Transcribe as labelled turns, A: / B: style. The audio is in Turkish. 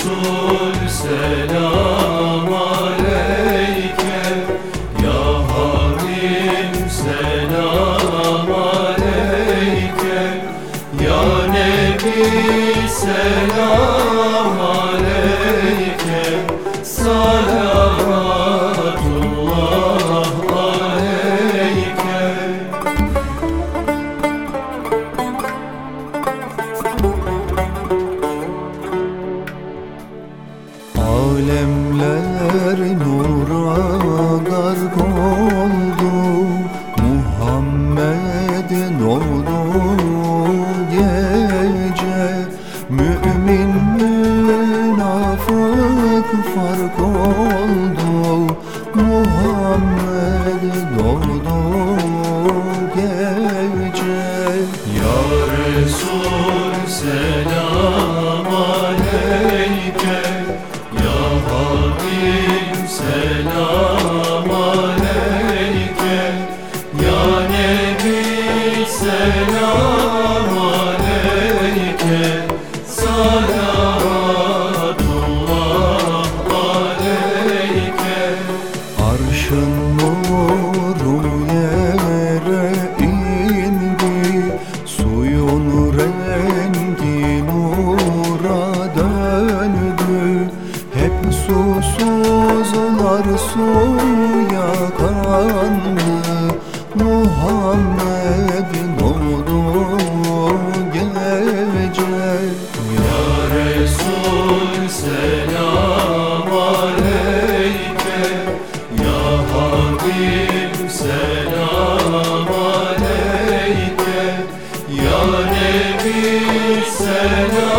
A: Resul selam aleyke Ya Habib selam aleyke Ya Nebi selam aleyke Salavatullah
B: Alemler nura gark oldu. Muhammed'in oldu gece Mümin münafık fark oldu. Muhammed'in oldu gece.
A: Ya Resul selam
B: Arşın nuru yere indi Suyun rengi nura döndü. Hep susuzlar suya kandı Muhammed'in olduğu gece.
A: Ya Resul selam Ya selam